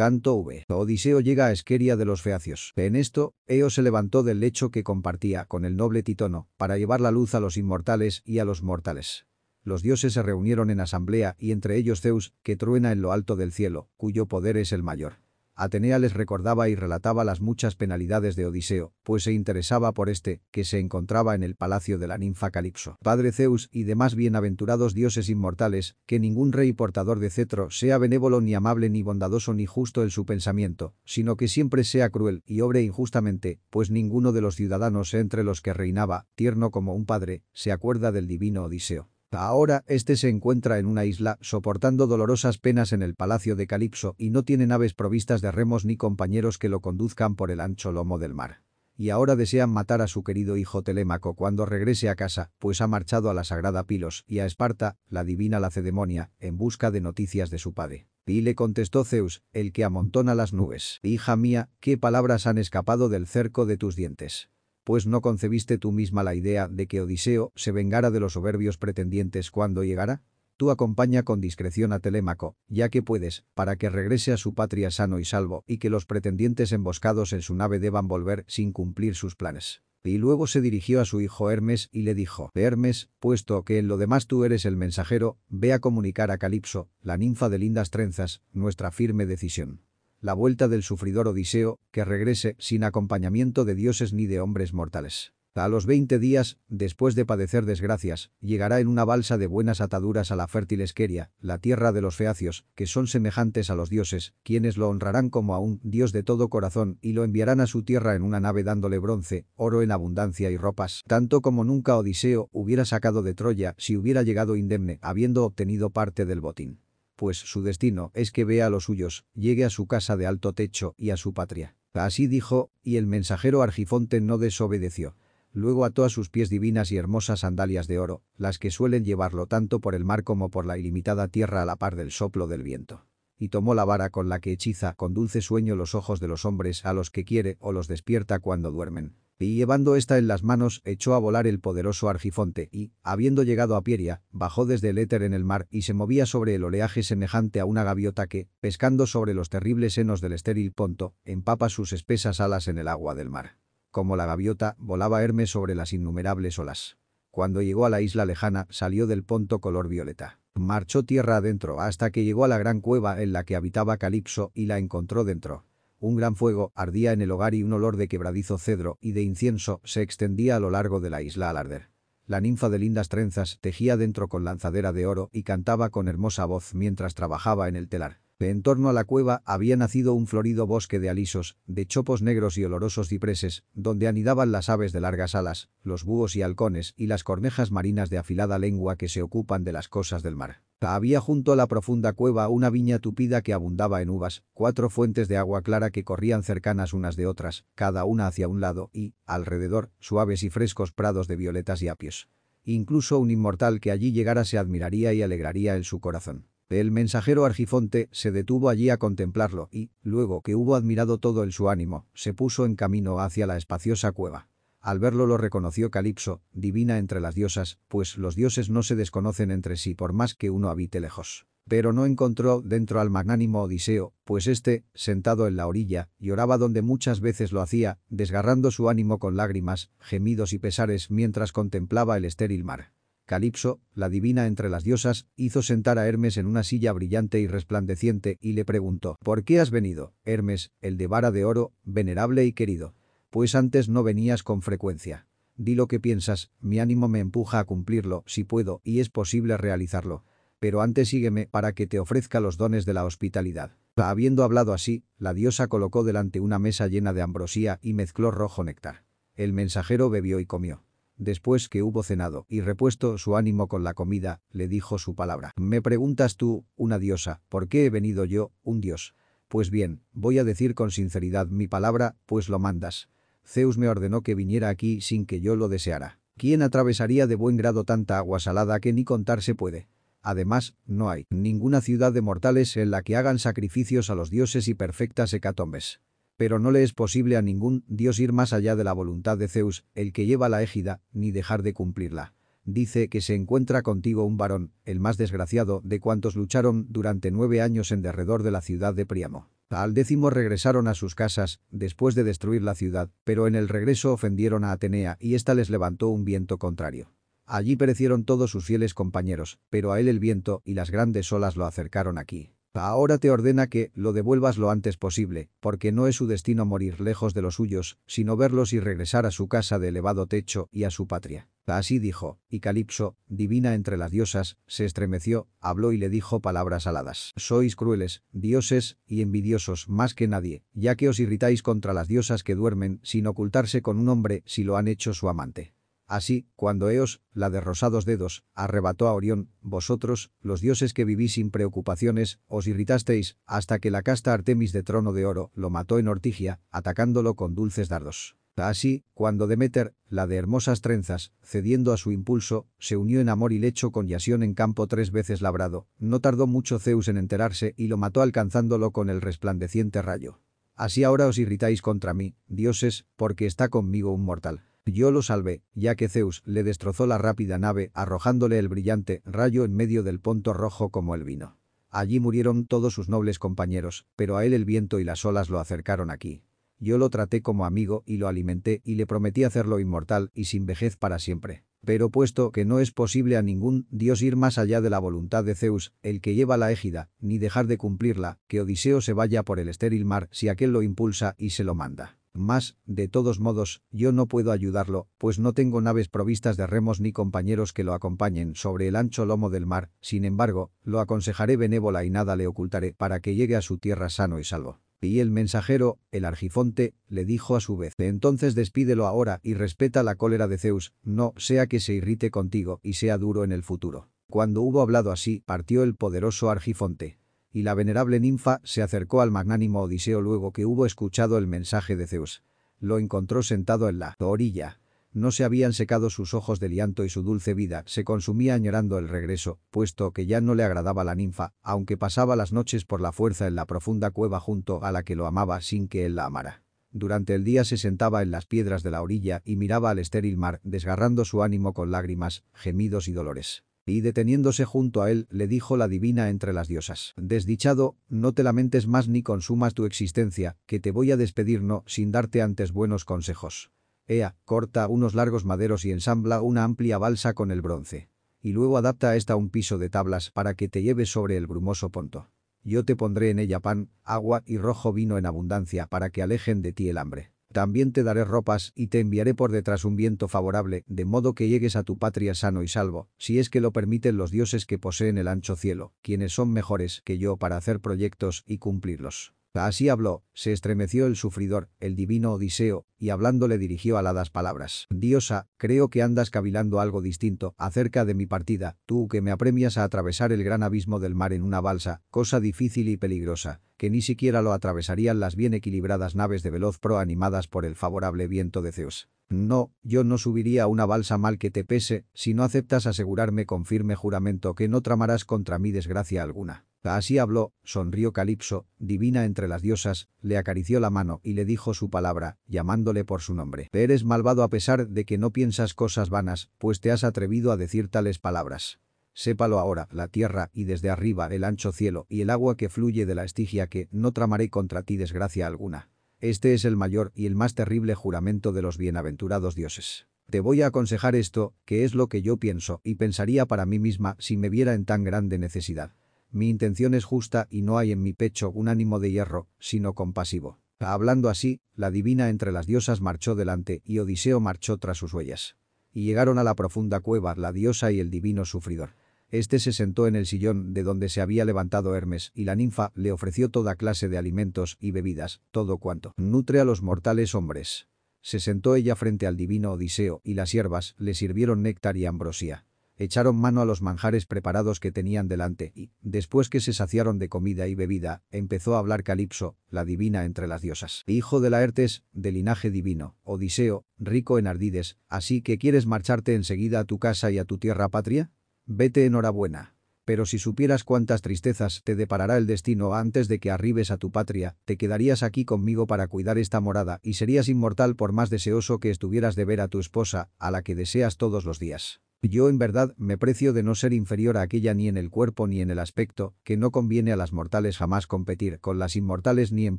Canto V. Odiseo llega a Esqueria de los Feacios. En esto, Eo se levantó del lecho que compartía con el noble Titono, para llevar la luz a los inmortales y a los mortales. Los dioses se reunieron en asamblea y entre ellos Zeus, que truena en lo alto del cielo, cuyo poder es el mayor. Atenea les recordaba y relataba las muchas penalidades de Odiseo, pues se interesaba por este, que se encontraba en el palacio de la ninfa Calipso. Padre Zeus y demás bienaventurados dioses inmortales, que ningún rey portador de cetro sea benévolo ni amable ni bondadoso ni justo en su pensamiento, sino que siempre sea cruel y obre injustamente, pues ninguno de los ciudadanos entre los que reinaba, tierno como un padre, se acuerda del divino Odiseo. Ahora este se encuentra en una isla, soportando dolorosas penas en el palacio de Calipso y no tiene naves provistas de remos ni compañeros que lo conduzcan por el ancho lomo del mar. Y ahora desean matar a su querido hijo Telémaco cuando regrese a casa, pues ha marchado a la sagrada Pilos y a Esparta, la divina Lacedemonia, en busca de noticias de su padre. Y le contestó Zeus, el que amontona las nubes. Hija mía, ¿qué palabras han escapado del cerco de tus dientes? Pues no concebiste tú misma la idea de que Odiseo se vengara de los soberbios pretendientes cuando llegara? Tú acompaña con discreción a Telémaco, ya que puedes, para que regrese a su patria sano y salvo y que los pretendientes emboscados en su nave deban volver sin cumplir sus planes. Y luego se dirigió a su hijo Hermes y le dijo, Hermes, puesto que en lo demás tú eres el mensajero, ve a comunicar a Calipso, la ninfa de lindas trenzas, nuestra firme decisión la vuelta del sufridor Odiseo, que regrese sin acompañamiento de dioses ni de hombres mortales. A los veinte días, después de padecer desgracias, llegará en una balsa de buenas ataduras a la fértil Esqueria, la tierra de los feacios, que son semejantes a los dioses, quienes lo honrarán como a un dios de todo corazón y lo enviarán a su tierra en una nave dándole bronce, oro en abundancia y ropas, tanto como nunca Odiseo hubiera sacado de Troya si hubiera llegado indemne, habiendo obtenido parte del botín pues su destino es que vea a los suyos, llegue a su casa de alto techo y a su patria. Así dijo, y el mensajero Argifonte no desobedeció. Luego ató a sus pies divinas y hermosas sandalias de oro, las que suelen llevarlo tanto por el mar como por la ilimitada tierra a la par del soplo del viento. Y tomó la vara con la que hechiza con dulce sueño los ojos de los hombres a los que quiere o los despierta cuando duermen y llevando esta en las manos echó a volar el poderoso argifonte y, habiendo llegado a Pieria, bajó desde el éter en el mar y se movía sobre el oleaje semejante a una gaviota que, pescando sobre los terribles senos del estéril Ponto, empapa sus espesas alas en el agua del mar. Como la gaviota, volaba Hermes sobre las innumerables olas. Cuando llegó a la isla lejana, salió del Ponto color violeta. Marchó tierra adentro hasta que llegó a la gran cueva en la que habitaba Calipso y la encontró dentro. Un gran fuego ardía en el hogar y un olor de quebradizo cedro y de incienso se extendía a lo largo de la isla al arder. La ninfa de lindas trenzas tejía dentro con lanzadera de oro y cantaba con hermosa voz mientras trabajaba en el telar. En torno a la cueva había nacido un florido bosque de alisos, de chopos negros y olorosos cipreses, donde anidaban las aves de largas alas, los búhos y halcones y las cornejas marinas de afilada lengua que se ocupan de las cosas del mar. Había junto a la profunda cueva una viña tupida que abundaba en uvas, cuatro fuentes de agua clara que corrían cercanas unas de otras, cada una hacia un lado, y, alrededor, suaves y frescos prados de violetas y apios. Incluso un inmortal que allí llegara se admiraría y alegraría en su corazón. El mensajero Argifonte se detuvo allí a contemplarlo y, luego que hubo admirado todo el su ánimo, se puso en camino hacia la espaciosa cueva. Al verlo lo reconoció Calipso, divina entre las diosas, pues los dioses no se desconocen entre sí por más que uno habite lejos. Pero no encontró dentro al magnánimo Odiseo, pues éste, sentado en la orilla, lloraba donde muchas veces lo hacía, desgarrando su ánimo con lágrimas, gemidos y pesares mientras contemplaba el estéril mar. Calipso, la divina entre las diosas, hizo sentar a Hermes en una silla brillante y resplandeciente y le preguntó, ¿por qué has venido, Hermes, el de vara de oro, venerable y querido? Pues antes no venías con frecuencia. Di lo que piensas, mi ánimo me empuja a cumplirlo, si puedo, y es posible realizarlo. Pero antes sígueme para que te ofrezca los dones de la hospitalidad. Habiendo hablado así, la diosa colocó delante una mesa llena de ambrosía y mezcló rojo néctar. El mensajero bebió y comió. Después que hubo cenado y repuesto su ánimo con la comida, le dijo su palabra. Me preguntas tú, una diosa, ¿por qué he venido yo, un dios? Pues bien, voy a decir con sinceridad mi palabra, pues lo mandas. Zeus me ordenó que viniera aquí sin que yo lo deseara. ¿Quién atravesaría de buen grado tanta agua salada que ni contar se puede? Además, no hay ninguna ciudad de mortales en la que hagan sacrificios a los dioses y perfectas hecatombes pero no le es posible a ningún dios ir más allá de la voluntad de Zeus, el que lleva la égida, ni dejar de cumplirla. Dice que se encuentra contigo un varón, el más desgraciado de cuantos lucharon durante nueve años en derredor de la ciudad de Príamo. Al décimo regresaron a sus casas, después de destruir la ciudad, pero en el regreso ofendieron a Atenea y ésta les levantó un viento contrario. Allí perecieron todos sus fieles compañeros, pero a él el viento y las grandes olas lo acercaron aquí. Ahora te ordena que lo devuelvas lo antes posible, porque no es su destino morir lejos de los suyos, sino verlos y regresar a su casa de elevado techo y a su patria. Así dijo, y Calipso, divina entre las diosas, se estremeció, habló y le dijo palabras aladas. Sois crueles, dioses, y envidiosos más que nadie, ya que os irritáis contra las diosas que duermen sin ocultarse con un hombre si lo han hecho su amante. Así, cuando Eos, la de rosados dedos, arrebató a Orión, vosotros, los dioses que vivís sin preocupaciones, os irritasteis, hasta que la casta Artemis de trono de oro lo mató en Ortigia, atacándolo con dulces dardos. Así, cuando Demeter, la de hermosas trenzas, cediendo a su impulso, se unió en amor y lecho con Yasión en campo tres veces labrado, no tardó mucho Zeus en enterarse y lo mató alcanzándolo con el resplandeciente rayo. Así ahora os irritáis contra mí, dioses, porque está conmigo un mortal. Yo lo salvé, ya que Zeus le destrozó la rápida nave arrojándole el brillante rayo en medio del ponto rojo como el vino. Allí murieron todos sus nobles compañeros, pero a él el viento y las olas lo acercaron aquí. Yo lo traté como amigo y lo alimenté y le prometí hacerlo inmortal y sin vejez para siempre. Pero puesto que no es posible a ningún dios ir más allá de la voluntad de Zeus, el que lleva la égida, ni dejar de cumplirla, que Odiseo se vaya por el estéril mar si aquel lo impulsa y se lo manda. Mas, de todos modos, yo no puedo ayudarlo, pues no tengo naves provistas de remos ni compañeros que lo acompañen sobre el ancho lomo del mar, sin embargo, lo aconsejaré benévola y nada le ocultaré para que llegue a su tierra sano y salvo. Y el mensajero, el argifonte, le dijo a su vez, entonces despídelo ahora y respeta la cólera de Zeus, no sea que se irrite contigo y sea duro en el futuro. Cuando hubo hablado así, partió el poderoso argifonte y la venerable ninfa se acercó al magnánimo Odiseo luego que hubo escuchado el mensaje de Zeus. Lo encontró sentado en la orilla. No se habían secado sus ojos de llanto y su dulce vida se consumía añorando el regreso, puesto que ya no le agradaba la ninfa, aunque pasaba las noches por la fuerza en la profunda cueva junto a la que lo amaba sin que él la amara. Durante el día se sentaba en las piedras de la orilla y miraba al estéril mar, desgarrando su ánimo con lágrimas, gemidos y dolores y deteniéndose junto a él le dijo la divina entre las diosas. Desdichado, no te lamentes más ni consumas tu existencia, que te voy a despedir no sin darte antes buenos consejos. Ea, corta unos largos maderos y ensambla una amplia balsa con el bronce. Y luego adapta a esta un piso de tablas para que te lleves sobre el brumoso ponto. Yo te pondré en ella pan, agua y rojo vino en abundancia para que alejen de ti el hambre. También te daré ropas y te enviaré por detrás un viento favorable, de modo que llegues a tu patria sano y salvo, si es que lo permiten los dioses que poseen el ancho cielo, quienes son mejores que yo para hacer proyectos y cumplirlos. Así habló, se estremeció el sufridor, el divino Odiseo, y hablando le dirigió aladas palabras. Diosa, creo que andas cavilando algo distinto acerca de mi partida, tú que me apremias a atravesar el gran abismo del mar en una balsa, cosa difícil y peligrosa, que ni siquiera lo atravesarían las bien equilibradas naves de veloz pro animadas por el favorable viento de Zeus. No, yo no subiría a una balsa mal que te pese, si no aceptas asegurarme con firme juramento que no tramarás contra mí desgracia alguna. Así habló, sonrió Calipso, divina entre las diosas, le acarició la mano y le dijo su palabra, llamándole por su nombre. Eres malvado a pesar de que no piensas cosas vanas, pues te has atrevido a decir tales palabras. Sépalo ahora, la tierra y desde arriba el ancho cielo y el agua que fluye de la estigia que no tramaré contra ti desgracia alguna. Este es el mayor y el más terrible juramento de los bienaventurados dioses. Te voy a aconsejar esto, que es lo que yo pienso y pensaría para mí misma si me viera en tan grande necesidad. Mi intención es justa y no hay en mi pecho un ánimo de hierro, sino compasivo. Hablando así, la divina entre las diosas marchó delante y Odiseo marchó tras sus huellas. Y llegaron a la profunda cueva la diosa y el divino sufridor. Este se sentó en el sillón de donde se había levantado Hermes y la ninfa le ofreció toda clase de alimentos y bebidas, todo cuanto nutre a los mortales hombres. Se sentó ella frente al divino Odiseo y las hierbas le sirvieron néctar y ambrosía echaron mano a los manjares preparados que tenían delante y, después que se saciaron de comida y bebida, empezó a hablar Calipso, la divina entre las diosas. Hijo de Laertes, de linaje divino, Odiseo, rico en ardides, ¿así que quieres marcharte enseguida a tu casa y a tu tierra patria? Vete enhorabuena. Pero si supieras cuántas tristezas te deparará el destino antes de que arribes a tu patria, te quedarías aquí conmigo para cuidar esta morada y serías inmortal por más deseoso que estuvieras de ver a tu esposa, a la que deseas todos los días. Yo en verdad me precio de no ser inferior a aquella ni en el cuerpo ni en el aspecto, que no conviene a las mortales jamás competir con las inmortales ni en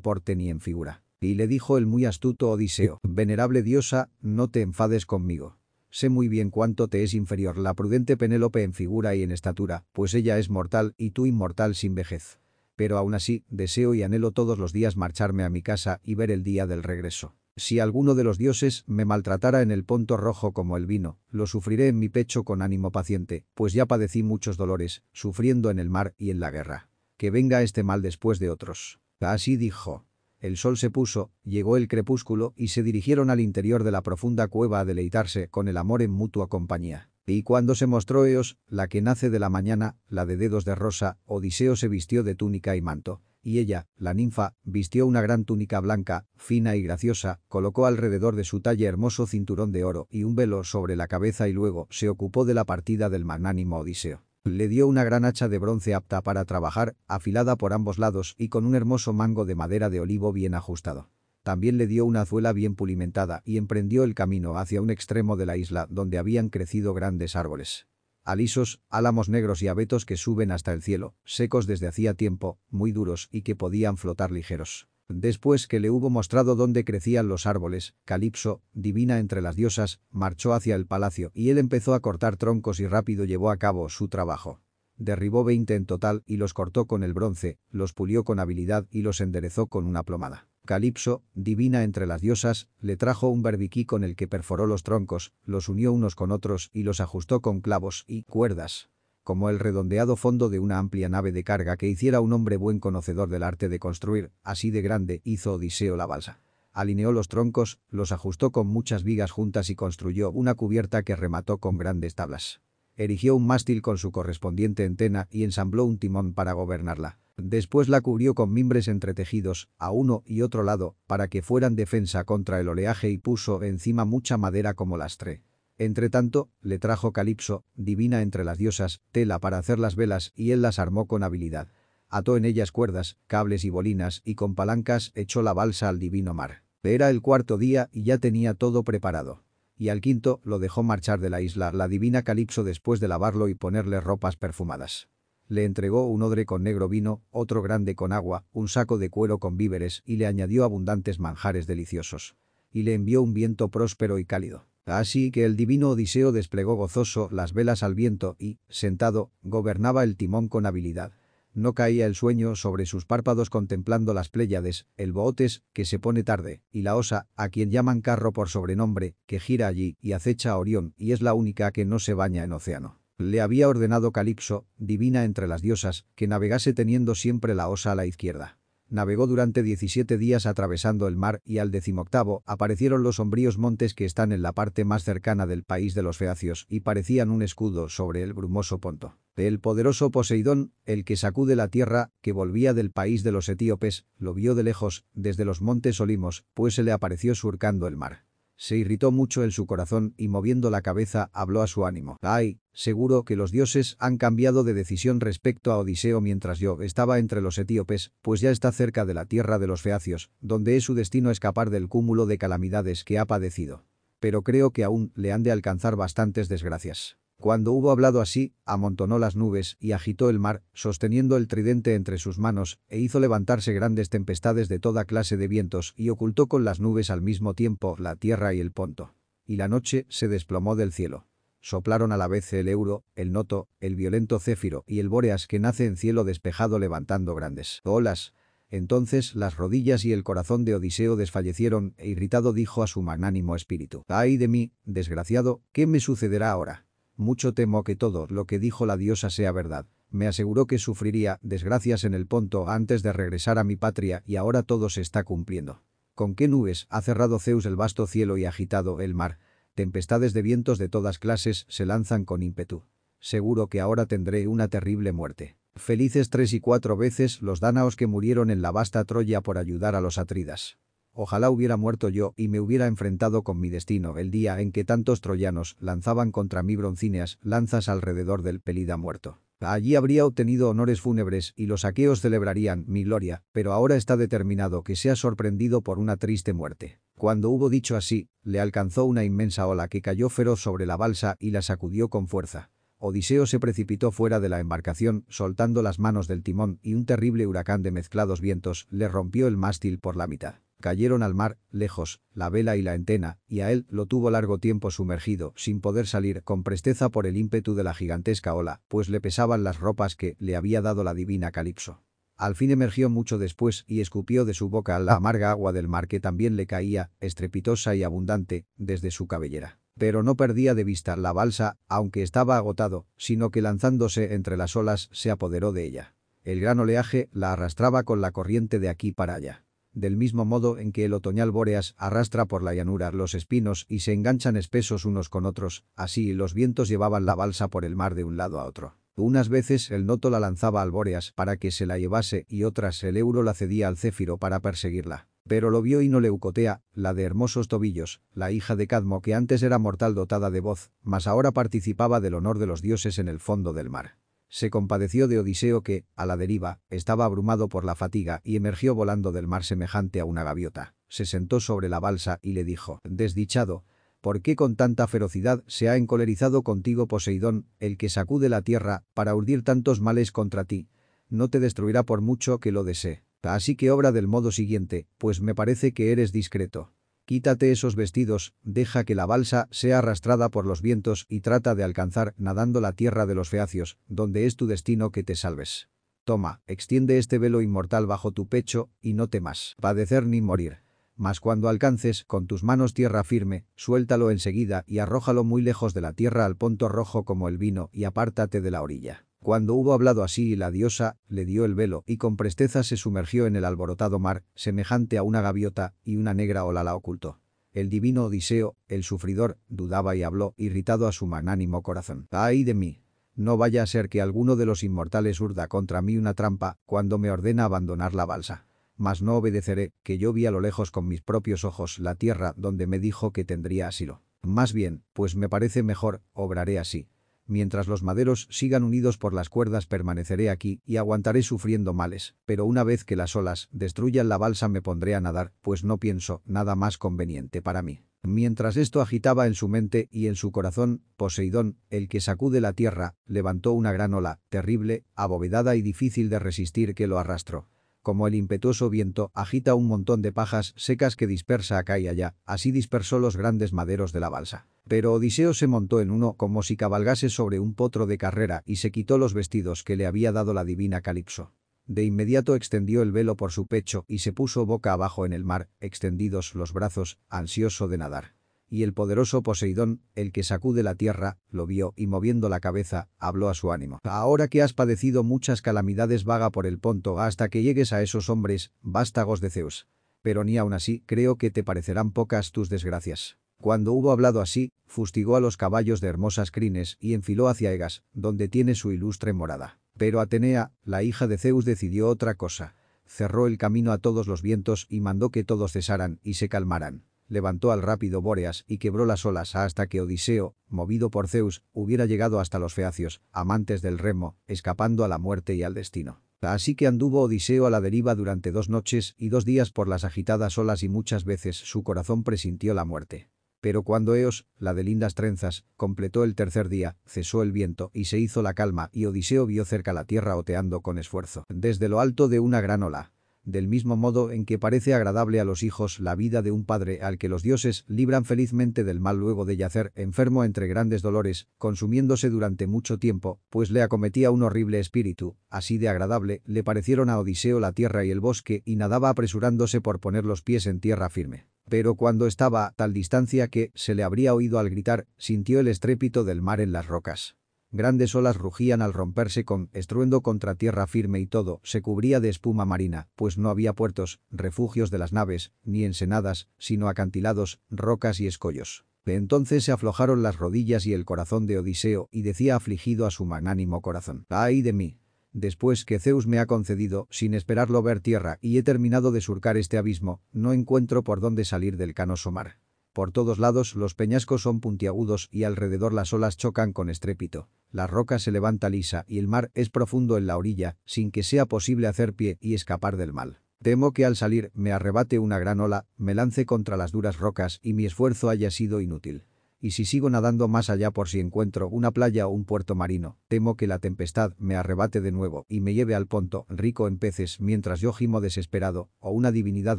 porte ni en figura. Y le dijo el muy astuto Odiseo, venerable diosa, no te enfades conmigo. Sé muy bien cuánto te es inferior la prudente Penélope en figura y en estatura, pues ella es mortal y tú inmortal sin vejez. Pero aún así, deseo y anhelo todos los días marcharme a mi casa y ver el día del regreso. Si alguno de los dioses me maltratara en el ponto rojo como el vino, lo sufriré en mi pecho con ánimo paciente, pues ya padecí muchos dolores, sufriendo en el mar y en la guerra. Que venga este mal después de otros. Así dijo. El sol se puso, llegó el crepúsculo y se dirigieron al interior de la profunda cueva a deleitarse con el amor en mutua compañía. Y cuando se mostró Eos, la que nace de la mañana, la de dedos de rosa, Odiseo se vistió de túnica y manto. Y ella, la ninfa, vistió una gran túnica blanca, fina y graciosa, colocó alrededor de su talle hermoso cinturón de oro y un velo sobre la cabeza y luego se ocupó de la partida del magnánimo Odiseo. Le dio una gran hacha de bronce apta para trabajar, afilada por ambos lados y con un hermoso mango de madera de olivo bien ajustado. También le dio una azuela bien pulimentada y emprendió el camino hacia un extremo de la isla donde habían crecido grandes árboles. Alisos, álamos negros y abetos que suben hasta el cielo, secos desde hacía tiempo, muy duros y que podían flotar ligeros. Después que le hubo mostrado dónde crecían los árboles, Calipso, divina entre las diosas, marchó hacia el palacio y él empezó a cortar troncos y rápido llevó a cabo su trabajo. Derribó veinte en total y los cortó con el bronce, los pulió con habilidad y los enderezó con una plomada. Calipso, divina entre las diosas, le trajo un barbiquí con el que perforó los troncos, los unió unos con otros y los ajustó con clavos y cuerdas como el redondeado fondo de una amplia nave de carga que hiciera un hombre buen conocedor del arte de construir, así de grande hizo Odiseo la balsa. Alineó los troncos, los ajustó con muchas vigas juntas y construyó una cubierta que remató con grandes tablas. Erigió un mástil con su correspondiente entena y ensambló un timón para gobernarla. Después la cubrió con mimbres entretejidos, a uno y otro lado, para que fueran defensa contra el oleaje y puso encima mucha madera como lastre. Entretanto, le trajo Calipso, divina entre las diosas, tela para hacer las velas y él las armó con habilidad. Ató en ellas cuerdas, cables y bolinas y con palancas echó la balsa al divino mar. Era el cuarto día y ya tenía todo preparado. Y al quinto lo dejó marchar de la isla la divina Calipso después de lavarlo y ponerle ropas perfumadas. Le entregó un odre con negro vino, otro grande con agua, un saco de cuero con víveres y le añadió abundantes manjares deliciosos. Y le envió un viento próspero y cálido. Así que el divino Odiseo desplegó gozoso las velas al viento y, sentado, gobernaba el timón con habilidad. No caía el sueño sobre sus párpados contemplando las Pléyades, el Bootes, que se pone tarde, y la Osa, a quien llaman carro por sobrenombre, que gira allí y acecha a Orión y es la única que no se baña en océano. Le había ordenado Calipso, divina entre las diosas, que navegase teniendo siempre la Osa a la izquierda. Navegó durante 17 días atravesando el mar y al decimoctavo aparecieron los sombríos montes que están en la parte más cercana del país de los feacios y parecían un escudo sobre el brumoso ponto. El poderoso Poseidón, el que sacude la tierra, que volvía del país de los etíopes, lo vio de lejos, desde los montes Olimos, pues se le apareció surcando el mar. Se irritó mucho en su corazón y moviendo la cabeza habló a su ánimo. «Ay, seguro que los dioses han cambiado de decisión respecto a Odiseo mientras yo estaba entre los etíopes, pues ya está cerca de la tierra de los feacios, donde es su destino escapar del cúmulo de calamidades que ha padecido. Pero creo que aún le han de alcanzar bastantes desgracias». Cuando hubo hablado así, amontonó las nubes y agitó el mar, sosteniendo el tridente entre sus manos, e hizo levantarse grandes tempestades de toda clase de vientos y ocultó con las nubes al mismo tiempo la tierra y el ponto. Y la noche se desplomó del cielo. Soplaron a la vez el euro, el noto, el violento céfiro y el bóreas que nace en cielo despejado levantando grandes olas. Entonces las rodillas y el corazón de Odiseo desfallecieron e irritado dijo a su magnánimo espíritu, «¡Ay de mí, desgraciado, qué me sucederá ahora!» Mucho temo que todo lo que dijo la diosa sea verdad. Me aseguró que sufriría desgracias en el Ponto antes de regresar a mi patria y ahora todo se está cumpliendo. ¿Con qué nubes ha cerrado Zeus el vasto cielo y agitado el mar? Tempestades de vientos de todas clases se lanzan con ímpetu. Seguro que ahora tendré una terrible muerte. Felices tres y cuatro veces los dánaos que murieron en la vasta Troya por ayudar a los atridas. Ojalá hubiera muerto yo y me hubiera enfrentado con mi destino el día en que tantos troyanos lanzaban contra mí broncíneas lanzas alrededor del pelida muerto. Allí habría obtenido honores fúnebres y los aqueos celebrarían mi gloria, pero ahora está determinado que sea sorprendido por una triste muerte. Cuando hubo dicho así, le alcanzó una inmensa ola que cayó feroz sobre la balsa y la sacudió con fuerza. Odiseo se precipitó fuera de la embarcación, soltando las manos del timón y un terrible huracán de mezclados vientos le rompió el mástil por la mitad. Cayeron al mar, lejos, la vela y la entena, y a él lo tuvo largo tiempo sumergido, sin poder salir con presteza por el ímpetu de la gigantesca ola, pues le pesaban las ropas que le había dado la divina Calipso. Al fin emergió mucho después y escupió de su boca la amarga agua del mar que también le caía, estrepitosa y abundante, desde su cabellera pero no perdía de vista la balsa, aunque estaba agotado, sino que lanzándose entre las olas se apoderó de ella. El gran oleaje la arrastraba con la corriente de aquí para allá. Del mismo modo en que el otoñal bóreas arrastra por la llanura los espinos y se enganchan espesos unos con otros, así los vientos llevaban la balsa por el mar de un lado a otro. Unas veces el noto la lanzaba al bóreas para que se la llevase y otras el euro la cedía al céfiro para perseguirla. Pero lo vio y no Leucotea, la de hermosos tobillos, la hija de Cadmo que antes era mortal dotada de voz, mas ahora participaba del honor de los dioses en el fondo del mar. Se compadeció de Odiseo que, a la deriva, estaba abrumado por la fatiga y emergió volando del mar semejante a una gaviota. Se sentó sobre la balsa y le dijo, «Desdichado, ¿por qué con tanta ferocidad se ha encolerizado contigo Poseidón, el que sacude la tierra, para urdir tantos males contra ti? No te destruirá por mucho que lo desee. Así que obra del modo siguiente, pues me parece que eres discreto. Quítate esos vestidos, deja que la balsa sea arrastrada por los vientos y trata de alcanzar nadando la tierra de los feacios, donde es tu destino que te salves. Toma, extiende este velo inmortal bajo tu pecho y no temas padecer ni morir. Mas cuando alcances con tus manos tierra firme, suéltalo enseguida y arrójalo muy lejos de la tierra al ponto rojo como el vino y apártate de la orilla. Cuando hubo hablado así la diosa, le dio el velo y con presteza se sumergió en el alborotado mar, semejante a una gaviota, y una negra ola la ocultó. El divino Odiseo, el sufridor, dudaba y habló, irritado a su magnánimo corazón. ¡Ay de mí! No vaya a ser que alguno de los inmortales urda contra mí una trampa cuando me ordena abandonar la balsa. Mas no obedeceré, que yo vi a lo lejos con mis propios ojos la tierra donde me dijo que tendría asilo. Más bien, pues me parece mejor, obraré así. Mientras los maderos sigan unidos por las cuerdas permaneceré aquí y aguantaré sufriendo males, pero una vez que las olas destruyan la balsa me pondré a nadar, pues no pienso nada más conveniente para mí. Mientras esto agitaba en su mente y en su corazón, Poseidón, el que sacude la tierra, levantó una gran ola, terrible, abovedada y difícil de resistir que lo arrastró. Como el impetuoso viento agita un montón de pajas secas que dispersa acá y allá, así dispersó los grandes maderos de la balsa. Pero Odiseo se montó en uno como si cabalgase sobre un potro de carrera y se quitó los vestidos que le había dado la divina Calipso. De inmediato extendió el velo por su pecho y se puso boca abajo en el mar, extendidos los brazos, ansioso de nadar. Y el poderoso Poseidón, el que sacude la tierra, lo vio y moviendo la cabeza, habló a su ánimo. Ahora que has padecido muchas calamidades vaga por el ponto hasta que llegues a esos hombres, vástagos de Zeus. Pero ni aun así creo que te parecerán pocas tus desgracias. Cuando hubo hablado así, fustigó a los caballos de hermosas crines y enfiló hacia Egas, donde tiene su ilustre morada. Pero Atenea, la hija de Zeus decidió otra cosa. Cerró el camino a todos los vientos y mandó que todos cesaran y se calmaran levantó al rápido Bóreas y quebró las olas hasta que Odiseo, movido por Zeus, hubiera llegado hasta los feacios, amantes del remo, escapando a la muerte y al destino. Así que anduvo Odiseo a la deriva durante dos noches y dos días por las agitadas olas y muchas veces su corazón presintió la muerte. Pero cuando Eos, la de lindas trenzas, completó el tercer día, cesó el viento y se hizo la calma y Odiseo vio cerca la tierra oteando con esfuerzo. Desde lo alto de una gran ola, del mismo modo en que parece agradable a los hijos la vida de un padre al que los dioses libran felizmente del mal luego de yacer enfermo entre grandes dolores, consumiéndose durante mucho tiempo, pues le acometía un horrible espíritu, así de agradable le parecieron a Odiseo la tierra y el bosque y nadaba apresurándose por poner los pies en tierra firme. Pero cuando estaba a tal distancia que se le habría oído al gritar, sintió el estrépito del mar en las rocas. Grandes olas rugían al romperse con estruendo contra tierra firme y todo se cubría de espuma marina, pues no había puertos, refugios de las naves, ni ensenadas, sino acantilados, rocas y escollos. Entonces se aflojaron las rodillas y el corazón de Odiseo y decía afligido a su magnánimo corazón, ¡ay de mí! Después que Zeus me ha concedido, sin esperarlo ver tierra, y he terminado de surcar este abismo, no encuentro por dónde salir del canoso mar. Por todos lados los peñascos son puntiagudos y alrededor las olas chocan con estrépito. La roca se levanta lisa y el mar es profundo en la orilla, sin que sea posible hacer pie y escapar del mal. Temo que al salir me arrebate una gran ola, me lance contra las duras rocas y mi esfuerzo haya sido inútil. Y si sigo nadando más allá por si encuentro una playa o un puerto marino, temo que la tempestad me arrebate de nuevo y me lleve al ponto, rico en peces, mientras yo gimo desesperado, o una divinidad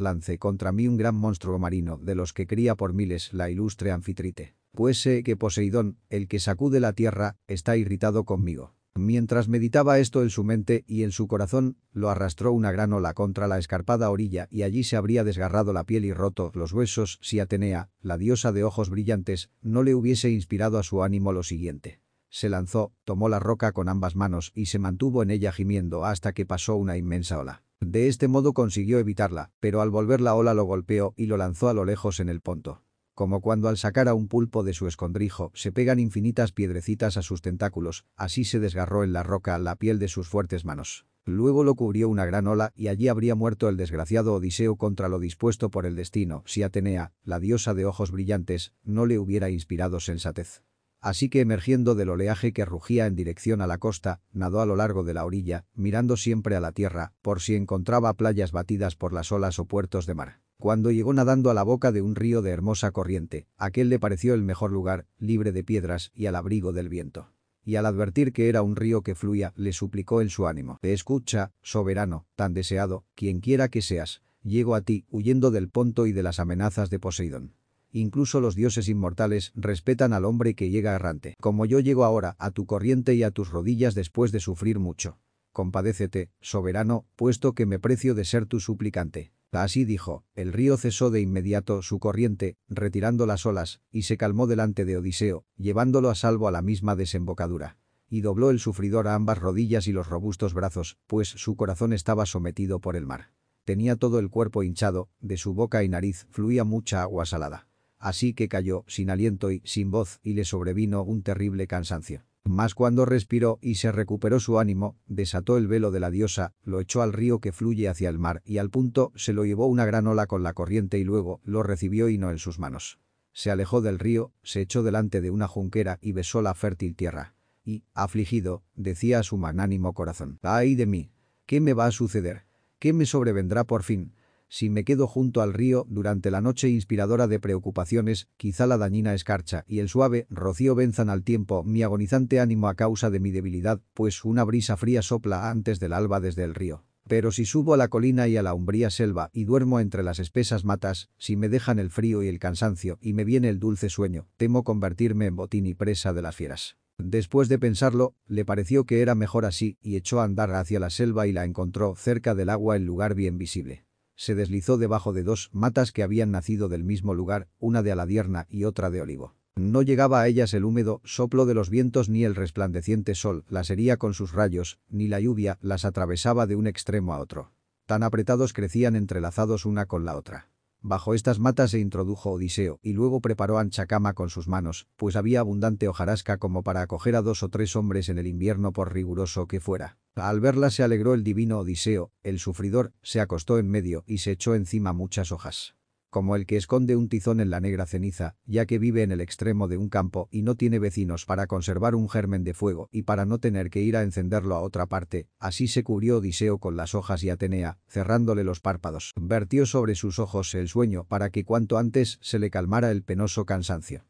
lance contra mí un gran monstruo marino de los que cría por miles la ilustre anfitrite. Pues sé que Poseidón, el que sacude la tierra, está irritado conmigo. Mientras meditaba esto en su mente y en su corazón, lo arrastró una gran ola contra la escarpada orilla y allí se habría desgarrado la piel y roto los huesos si Atenea, la diosa de ojos brillantes, no le hubiese inspirado a su ánimo lo siguiente. Se lanzó, tomó la roca con ambas manos y se mantuvo en ella gimiendo hasta que pasó una inmensa ola. De este modo consiguió evitarla, pero al volver la ola lo golpeó y lo lanzó a lo lejos en el ponto como cuando al sacar a un pulpo de su escondrijo se pegan infinitas piedrecitas a sus tentáculos, así se desgarró en la roca la piel de sus fuertes manos. Luego lo cubrió una gran ola y allí habría muerto el desgraciado Odiseo contra lo dispuesto por el destino si Atenea, la diosa de ojos brillantes, no le hubiera inspirado sensatez. Así que emergiendo del oleaje que rugía en dirección a la costa, nadó a lo largo de la orilla, mirando siempre a la tierra, por si encontraba playas batidas por las olas o puertos de mar. Cuando llegó nadando a la boca de un río de hermosa corriente, aquel le pareció el mejor lugar, libre de piedras y al abrigo del viento. Y al advertir que era un río que fluía, le suplicó en su ánimo. Te escucha, soberano, tan deseado, quien quiera que seas. Llego a ti, huyendo del ponto y de las amenazas de Poseidón. Incluso los dioses inmortales respetan al hombre que llega errante. Como yo llego ahora a tu corriente y a tus rodillas después de sufrir mucho. Compadécete, soberano, puesto que me precio de ser tu suplicante. Así dijo, el río cesó de inmediato su corriente, retirando las olas, y se calmó delante de Odiseo, llevándolo a salvo a la misma desembocadura. Y dobló el sufridor a ambas rodillas y los robustos brazos, pues su corazón estaba sometido por el mar. Tenía todo el cuerpo hinchado, de su boca y nariz fluía mucha agua salada. Así que cayó, sin aliento y sin voz, y le sobrevino un terrible cansancio. Mas cuando respiró y se recuperó su ánimo, desató el velo de la diosa, lo echó al río que fluye hacia el mar y al punto se lo llevó una gran ola con la corriente y luego lo recibió y no en sus manos. Se alejó del río, se echó delante de una junquera y besó la fértil tierra. Y, afligido, decía a su magnánimo corazón, ¡ay de mí! ¿Qué me va a suceder? ¿Qué me sobrevendrá por fin? Si me quedo junto al río durante la noche inspiradora de preocupaciones, quizá la dañina escarcha y el suave rocío venzan al tiempo mi agonizante ánimo a causa de mi debilidad, pues una brisa fría sopla antes del alba desde el río. Pero si subo a la colina y a la umbría selva y duermo entre las espesas matas, si me dejan el frío y el cansancio y me viene el dulce sueño, temo convertirme en botín y presa de las fieras. Después de pensarlo, le pareció que era mejor así y echó a andar hacia la selva y la encontró cerca del agua en lugar bien visible se deslizó debajo de dos matas que habían nacido del mismo lugar, una de aladierna y otra de olivo. No llegaba a ellas el húmedo soplo de los vientos ni el resplandeciente sol las hería con sus rayos, ni la lluvia las atravesaba de un extremo a otro. Tan apretados crecían entrelazados una con la otra. Bajo estas matas se introdujo Odiseo y luego preparó ancha cama con sus manos, pues había abundante hojarasca como para acoger a dos o tres hombres en el invierno por riguroso que fuera. Al verla se alegró el divino Odiseo, el sufridor, se acostó en medio y se echó encima muchas hojas como el que esconde un tizón en la negra ceniza, ya que vive en el extremo de un campo y no tiene vecinos para conservar un germen de fuego y para no tener que ir a encenderlo a otra parte, así se cubrió Odiseo con las hojas y Atenea, cerrándole los párpados, vertió sobre sus ojos el sueño para que cuanto antes se le calmara el penoso cansancio.